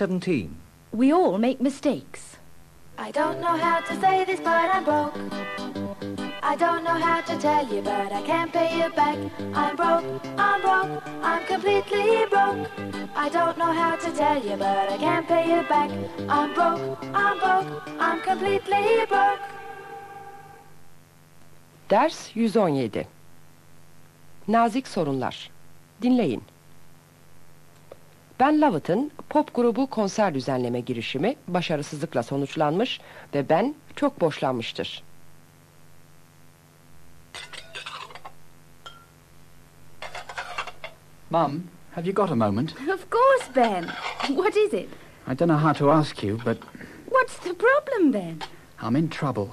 17. We all make mistakes. I don't know how to say this, but I'm broke. I don't know how to tell you, but I can't pay you back. I'm broke, I'm broke, I'm completely broke. I don't know how to tell you, but I can't pay you back. I'm broke, I'm broke, I'm completely broke. Ders 117 Nazik sorunlar Dinleyin Ben Lovett'ın pop grubu konser düzenleme girişimi başarısızlıkla sonuçlanmış ve ben çok boşlanmıştır. Mum, have you got a moment? Of course, Ben. What is it? I don't know how to ask you, but What's the problem, Ben? I'm in trouble.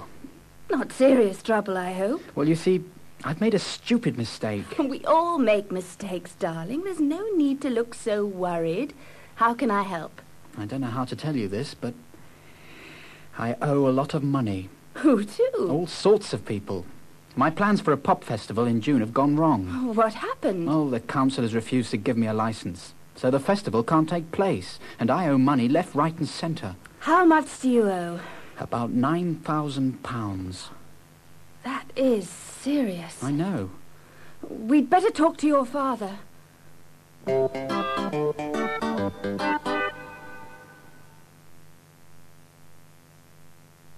Not serious trouble, I hope. Well, you see, I've made a stupid mistake. We all make mistakes, darling. There's no need to look so worried. How can I help? I don't know how to tell you this, but I owe a lot of money. Who to? All sorts of people. My plans for a pop festival in June have gone wrong. Oh, what happened? Oh, the council has refused to give me a license. So the festival can't take place, and I owe money left, right, and centre. How much do you owe? About nine thousand pounds. That is serious. I know. We'd better talk to your father.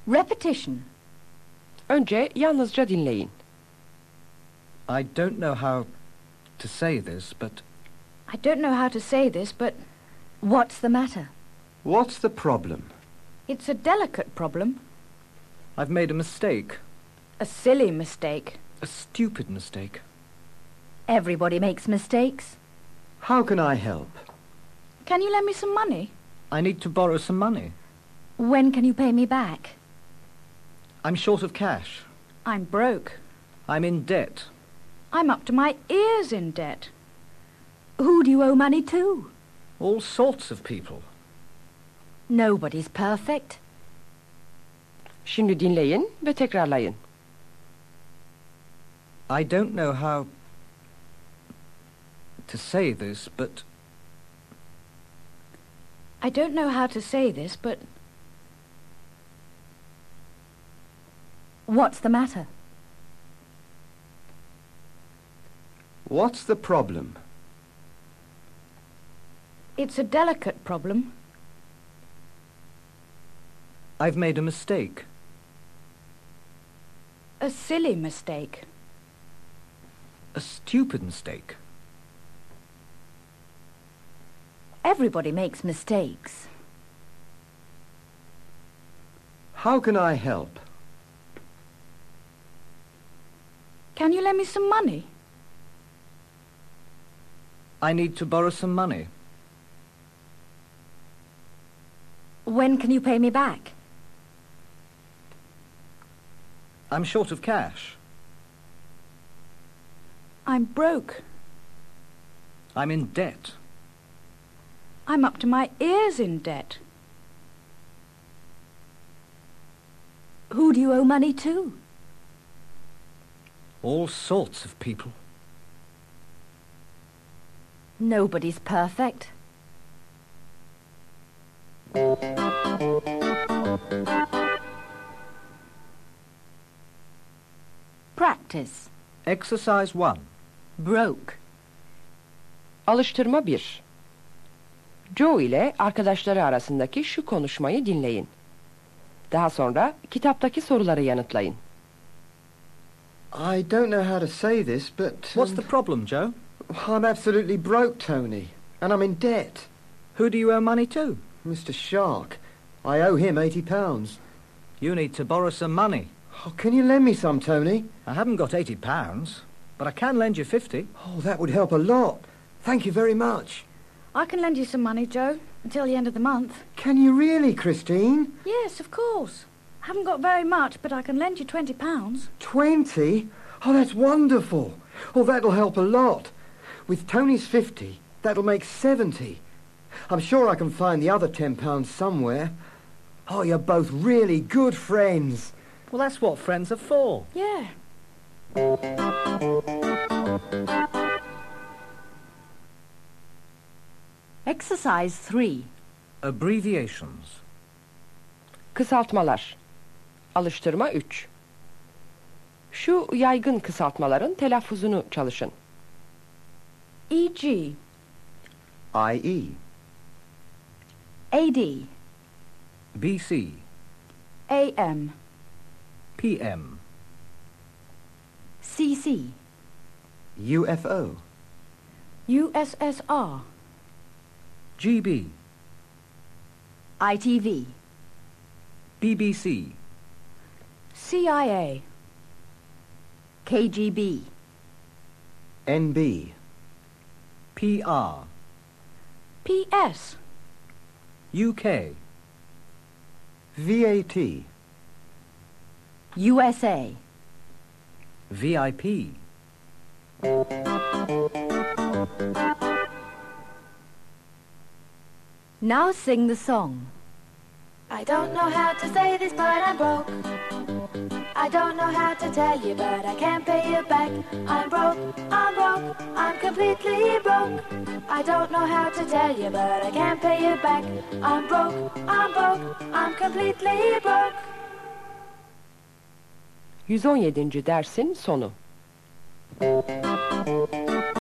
Repetition. Önce yalnızca dinleyin. I don't know how to say this, but I don't know how to say this, but what's the matter? what's the problem? It's a delicate problem. I've made a mistake. A silly mistake. A stupid mistake. Everybody makes mistakes. How can I help? Can you lend me some money? I need to borrow some money. When can you pay me back? I'm short of cash. I'm broke. I'm in debt. I'm up to my ears in debt. Who do you owe money to? All sorts of people. Nobody's perfect. Şimdi dinleyin ve tekrarlayın. I don't know how to say this, but I don't know how to say this, but... What's the matter? what's the problem? It's a delicate problem. I've made a mistake. A silly mistake. A stupid mistake. Everybody makes mistakes. How can I help? Can you lend me some money? I need to borrow some money. When can you pay me back? I'm short of cash. I'm broke. I'm in debt. I'm up to my ears in debt. Who do you owe money to? All sorts of people. Nobody's perfect. Practice. Exercise 1. Broke. Alıştırma 1 Joe ile arkadaşları arasındaki şu konuşmayı dinleyin. Daha sonra kitaptaki soruları yanıtlayın. I don't know how to say this, but What's um, the problem, Joe? I'm absolutely broke, Tony, and I'm in debt. Who do you owe money to? Mr. Shark, I owe him eighty pounds. You need to borrow some money. Oh, can you lend me some, Tony? I haven't got eighty pounds, but I can lend you fifty. Oh, that would help a lot. Thank you very much. I can lend you some money, Joe, until the end of the month. Can you really, Christine? Yes, of course. I haven't got very much, but I can lend you twenty pounds. Twenty? Oh, that's wonderful. Oh, that'll help a lot. With Tony's fifty, that'll make seventy. I'm sure I can find the other ten pounds somewhere. Oh, you're both really good friends. Well, that's what friends are for. Yeah. Exercise 3. Abbreviations. Kısaltmalar. Alıştırma 3. Şu yaygın kısaltmaların telaffuzunu çalışın. E.g., I.e. A.D., BC. A.M., PM. C.C., UFO. U.S.S.R., GB. I.T.V., BBC. C.I.A., K.G.B., NB. PR. P.S., UK. VAT. U.S.A., VIP. Now sing the song. I don't know how to say this, but I'm broke. I don't know how to tell you, but I can't pay you back. I'm broke, I'm broke, I'm completely broke. I don't know how to tell you, but I can't pay you back. I'm broke, I'm broke, I'm completely broke. 117. dersin sonu.